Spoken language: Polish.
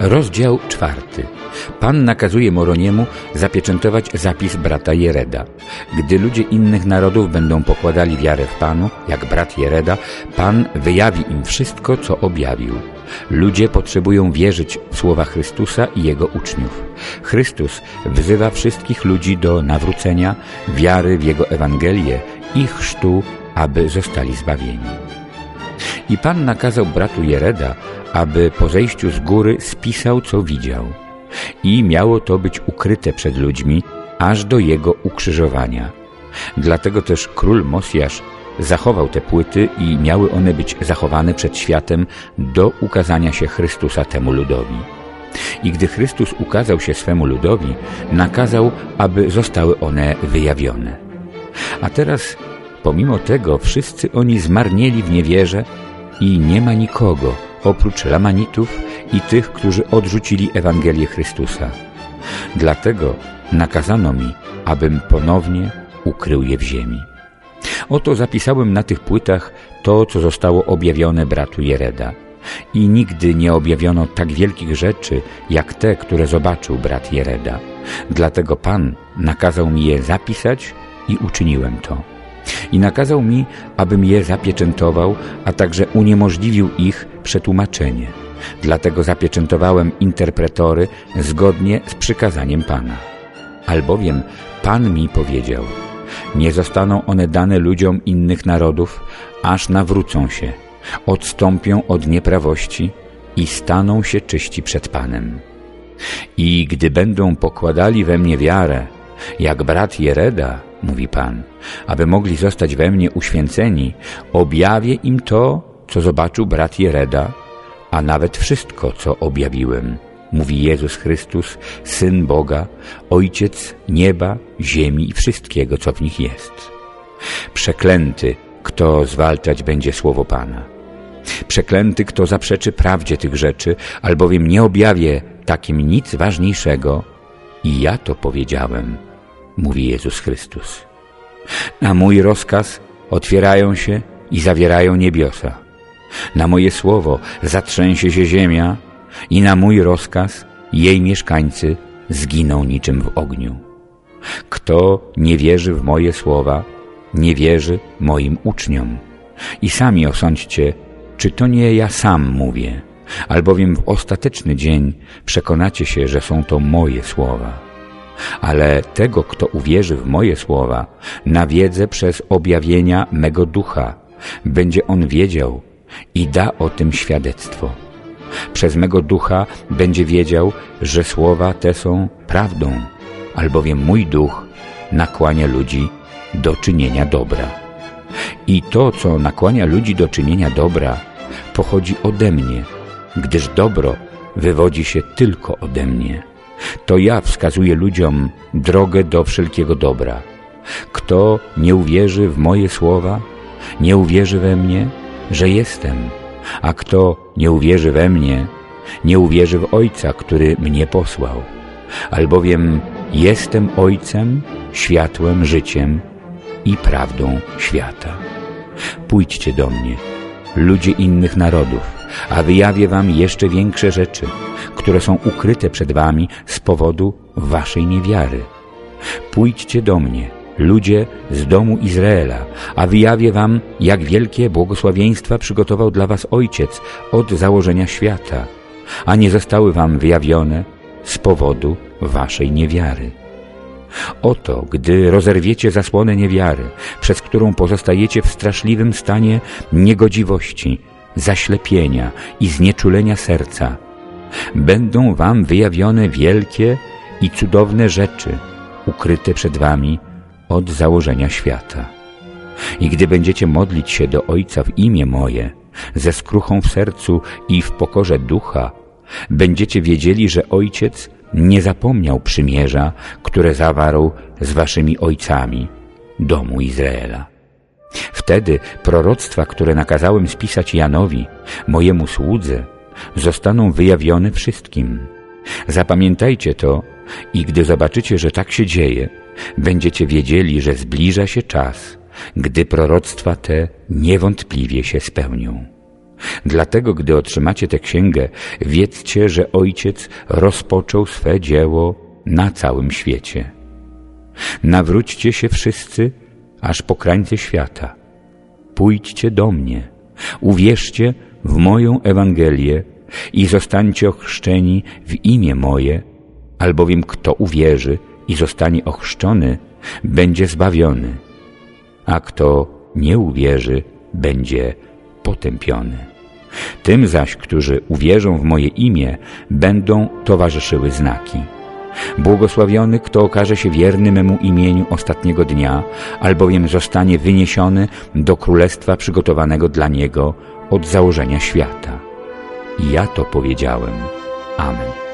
Rozdział czwarty. Pan nakazuje Moroniemu zapieczętować zapis brata Jereda. Gdy ludzie innych narodów będą pokładali wiarę w Panu, jak brat Jereda, Pan wyjawi im wszystko, co objawił. Ludzie potrzebują wierzyć w słowa Chrystusa i Jego uczniów. Chrystus wzywa wszystkich ludzi do nawrócenia, wiary w Jego Ewangelię i chrztu, aby zostali zbawieni. I Pan nakazał bratu Jereda, aby po zejściu z góry spisał, co widział. I miało to być ukryte przed ludźmi, aż do jego ukrzyżowania. Dlatego też król Mosjasz zachował te płyty i miały one być zachowane przed światem do ukazania się Chrystusa temu ludowi. I gdy Chrystus ukazał się swemu ludowi, nakazał, aby zostały one wyjawione. A teraz, pomimo tego, wszyscy oni zmarnieli w niewierze i nie ma nikogo, oprócz Lamanitów i tych, którzy odrzucili Ewangelię Chrystusa. Dlatego nakazano mi, abym ponownie ukrył je w ziemi. Oto zapisałem na tych płytach to, co zostało objawione bratu Jereda. I nigdy nie objawiono tak wielkich rzeczy, jak te, które zobaczył brat Jereda. Dlatego Pan nakazał mi je zapisać i uczyniłem to i nakazał mi, abym je zapieczętował, a także uniemożliwił ich przetłumaczenie. Dlatego zapieczętowałem interpretory zgodnie z przykazaniem Pana. Albowiem Pan mi powiedział, nie zostaną one dane ludziom innych narodów, aż nawrócą się, odstąpią od nieprawości i staną się czyści przed Panem. I gdy będą pokładali we mnie wiarę, jak brat Jereda, mówi Pan, aby mogli zostać we mnie uświęceni, objawię im to, co zobaczył brat Jereda, a nawet wszystko, co objawiłem, mówi Jezus Chrystus, Syn Boga, Ojciec nieba, ziemi i wszystkiego, co w nich jest. Przeklęty, kto zwalczać będzie słowo Pana. Przeklęty, kto zaprzeczy prawdzie tych rzeczy, albowiem nie objawię takim nic ważniejszego i ja to powiedziałem – mówi Jezus Chrystus. Na mój rozkaz otwierają się i zawierają niebiosa. Na moje słowo zatrzęsie się ziemia i na mój rozkaz jej mieszkańcy zginą niczym w ogniu. Kto nie wierzy w moje słowa, nie wierzy moim uczniom. I sami osądźcie, czy to nie ja sam mówię, albowiem w ostateczny dzień przekonacie się, że są to moje słowa ale tego, kto uwierzy w moje słowa, nawiedzę przez objawienia mego ducha. Będzie on wiedział i da o tym świadectwo. Przez mego ducha będzie wiedział, że słowa te są prawdą, albowiem mój duch nakłania ludzi do czynienia dobra. I to, co nakłania ludzi do czynienia dobra, pochodzi ode mnie, gdyż dobro wywodzi się tylko ode mnie. To ja wskazuję ludziom drogę do wszelkiego dobra. Kto nie uwierzy w moje słowa, nie uwierzy we mnie, że jestem, a kto nie uwierzy we mnie, nie uwierzy w Ojca, który mnie posłał. Albowiem jestem Ojcem, światłem, życiem i prawdą świata. Pójdźcie do mnie, ludzie innych narodów, a wyjawię wam jeszcze większe rzeczy, które są ukryte przed wami z powodu waszej niewiary. Pójdźcie do mnie, ludzie z domu Izraela, a wyjawię wam, jak wielkie błogosławieństwa przygotował dla was Ojciec od założenia świata, a nie zostały wam wyjawione z powodu waszej niewiary. Oto, gdy rozerwiecie zasłonę niewiary, przez którą pozostajecie w straszliwym stanie niegodziwości, zaślepienia i znieczulenia serca, będą wam wyjawione wielkie i cudowne rzeczy, ukryte przed wami od założenia świata. I gdy będziecie modlić się do Ojca w imię moje, ze skruchą w sercu i w pokorze ducha, będziecie wiedzieli, że Ojciec nie zapomniał przymierza, które zawarł z waszymi ojcami, domu Izraela. Wtedy proroctwa, które nakazałem spisać Janowi, mojemu słudze, zostaną wyjawione wszystkim. Zapamiętajcie to i gdy zobaczycie, że tak się dzieje, będziecie wiedzieli, że zbliża się czas, gdy proroctwa te niewątpliwie się spełnią. Dlatego, gdy otrzymacie tę księgę, wiedzcie, że Ojciec rozpoczął swe dzieło na całym świecie. Nawróćcie się wszyscy, aż po krańce świata. Pójdźcie do mnie, uwierzcie w moją Ewangelię i zostańcie ochrzczeni w imię moje, albowiem kto uwierzy i zostanie ochrzczony, będzie zbawiony, a kto nie uwierzy, będzie potępiony. Tym zaś, którzy uwierzą w moje imię, będą towarzyszyły znaki. Błogosławiony, kto okaże się wierny memu imieniu ostatniego dnia, albowiem zostanie wyniesiony do królestwa przygotowanego dla niego od założenia świata. I ja to powiedziałem. Amen.